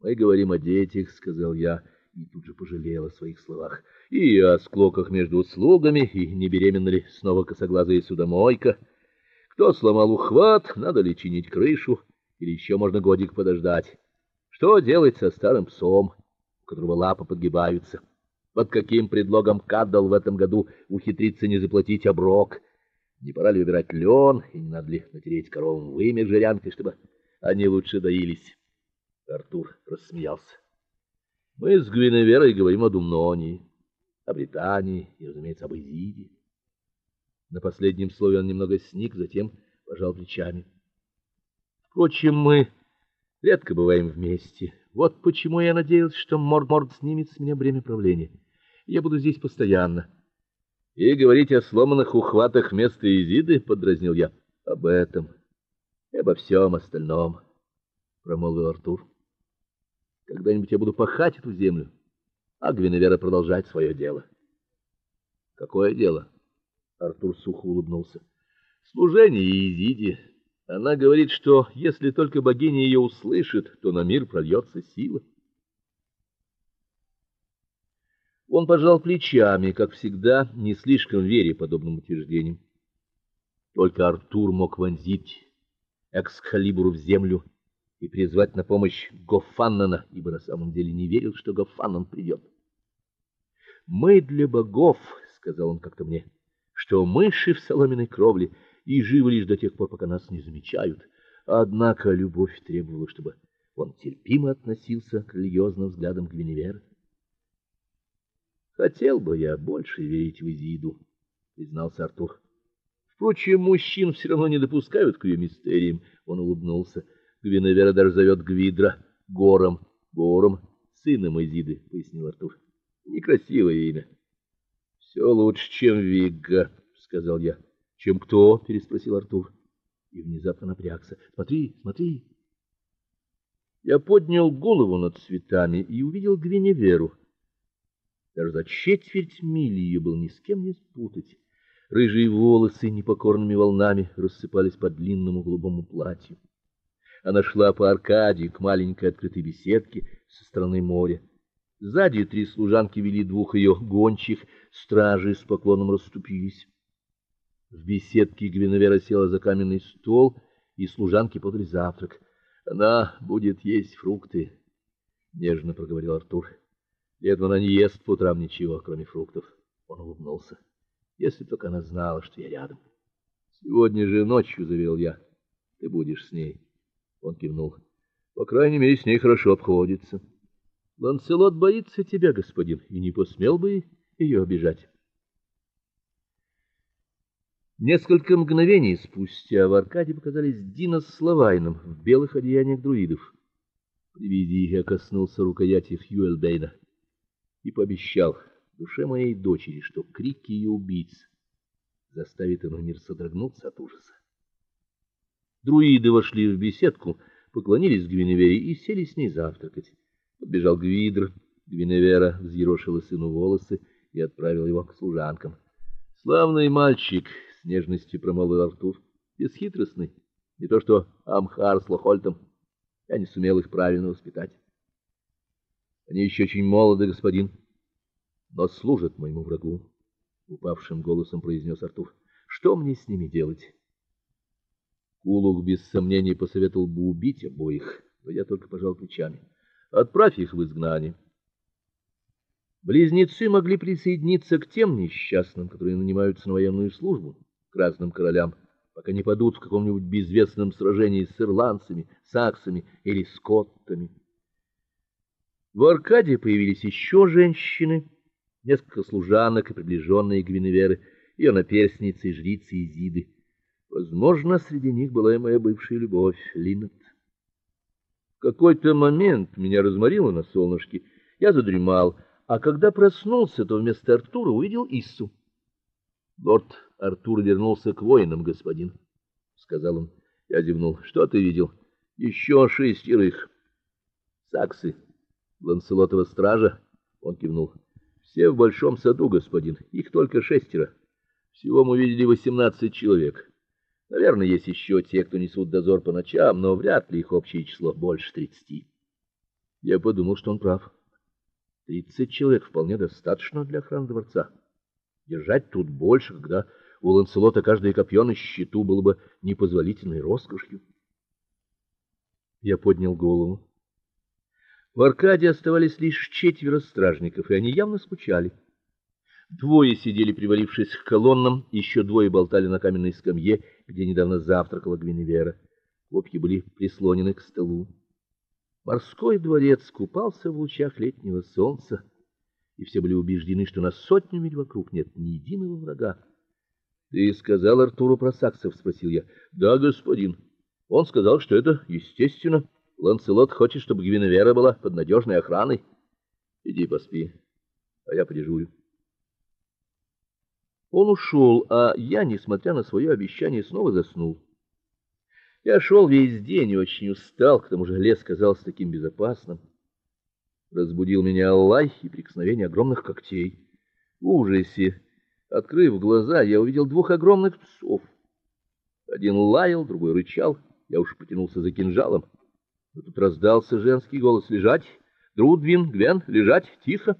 Мы говорим о детях, сказал я, и тут же пожалел о своих словах. И о склоках между слугами, и не беременна ли снова косоглазая судомойка. Кто сломал ухват, надо ли чинить крышу, или еще можно годик подождать. Что делать со старым псом, у которого лапы подгибаются? Под каким предлогом Каддал в этом году ухитрится не заплатить оброк? Не пора ли выбирать лен, и не надо ли натереть коровам вымя жирянкой, чтобы они лучше доились? Артур рассмеялся. Мы с Гвиневерой говорим о Думнонии, о Британии и, разумеется, об Изиде. На последнем слове он немного сник, затем пожал плечами. Впрочем, мы редко бываем вместе. Вот почему я надеялся, что Морд-Морд снимет с меня бремя правления. Я буду здесь постоянно. И говорить о сломанных ухватах вместо Изиды, подразнил я. Об этом и обо всем остальном, промолвил Артур. Когда-нибудь я буду пахать эту землю, а Гвиневера продолжать свое дело. Какое дело? Артур сухо улыбнулся. Служение Изиде. Она говорит, что если только богиня ее услышит, то на мир прольется сила. Он пожал плечами, как всегда, не слишком веря подобным утверждениям. Только Артур мог вонзить Экскалибур в землю и призвать на помощь Гофаннана, ибо на самом деле не верил, что Гофаннан придет. Мы для богов, сказал он как-то мне, что мыши в соломенной кровле и живы лишь до тех пор, пока нас не замечают. Однако любовь требовала, чтобы он терпимо относился к религиозным взглядам Гвиневера. Хотел бы я больше верить в Изиду, признался Артур. Впрочем, мужчин все равно не допускают к ее мистериям, он улыбнулся. Гвиневера даже зовет Гвидра Гором, Гором, сыном Изиды, пояснил Артур. Некрасивое имя. «Все лучше, чем Вигга, сказал я. Чем кто? переспросил Артур и внезапно напрягся. Смотри, смотри. Я поднял голову над цветами и увидел Гвиневеру. Даже за четверть мили ее было ни с кем не спутать. Рыжие волосы непокорными волнами рассыпались по длинному голубому платью. Она шла по аркаде к маленькой открытой беседке со стороны моря. Сзади три служанки вели двух ее гончих, стражи с поклоном расступились. В беседке Гвиневера села за каменный стол, и служанки подали завтрак. Она будет есть фрукты, нежно проговорил Артур. Летом она не ест по утрам ничего, кроме фруктов. Он улыбнулся. Если только она знала, что я рядом. Сегодня же ночью, заверил я. Ты будешь с ней. Он кивнул. По крайней мере, с ней хорошо обходится. Ланселот боится тебя, господин, и не посмел бы ее обижать. Несколько мгновений спустя в аркаде показались Дина с Славайном в белых одеяниях друидов. При я коснулся рукояти Хьюэлбейна и пообещал душе моей дочери, что крики ее убийц заставит иной мир содрогнуться от ужаса. Друиды вошли в беседку, поклонились Гвиневере и сели с ней завтракать. Подбежал Гвидр, Гвиневера взъерошила сыну волосы и отправил его к служанкам. Славный мальчик, с нежностью промолвил Артур, бесхитростный, не то что Амхар с Лохольтом. Я не сумел их правильно воспитать. Они еще очень молоды, господин, но служат моему врагу, упавшим голосом произнес Артур. Что мне с ними делать? Кулук без сомнений посоветовал бы убить обоих, но я только пожал плечами. Отправь их в изгнание. Близнецы могли присоединиться к тем несчастным, которые нанимаются на военную службу, к разным королям, пока не падут в каком-нибудь безвестном сражении с ирландцами, саксами или скоттами. В Аркадии появились еще женщины, несколько служанок и приближенные Гвиневеры, ее наперсницы и жрицы Изиды. Возможно, среди них была и моя бывшая любовь, Линет. В какой-то момент меня разморило на солнышке. Я задремал, а когда проснулся, то вместо Артура увидел Иссу. "Лорд Артур вернулся к воинам, господин", сказал он. Я зевнул. "Что ты видел?" «Еще шестерых. Саксы. Ланселотова стража?" Он кивнул. Все в большом саду, господин. Их только шестеро. Всего мы видели восемнадцать человек. Наверное, есть еще те, кто несут дозор по ночам, но вряд ли их общее число больше тридцати. Я подумал, что он прав. Тридцать человек вполне достаточно для охраны дворца. Держать тут больше, когда у Ланселота каждое копье на счету было бы непозволительной роскошью. Я поднял голову. В аркаде оставались лишь четверо стражников, и они явно скучали. Двое сидели, привалившись к колоннам, еще двое болтали на каменной скамье, где недавно завтракала Гвиневера. Копья были прислонены к столу. Морской дворец купался в лучах летнего солнца, и все были убеждены, что на сотню миль вокруг нет ни единого врага. Ты сказал Артуру про саксов, спросил я. Да, господин. Он сказал, что это естественно. Ланселот хочет, чтобы Гвиневера была под надежной охраной. Иди поспи, а я подежурю. Он ушел, а я, несмотря на свое обещание, снова заснул. Я шел весь день и очень устал, к тому же лес казался таким безопасным. Разбудил меня лай и прикосновение огромных когтей. В ужасе, открыв глаза, я увидел двух огромных псов. Один лаял, другой рычал. Я уж потянулся за кинжалом. Но тут раздался женский голос: "Лежать, Друдвин, Гвен, лежать, тихо".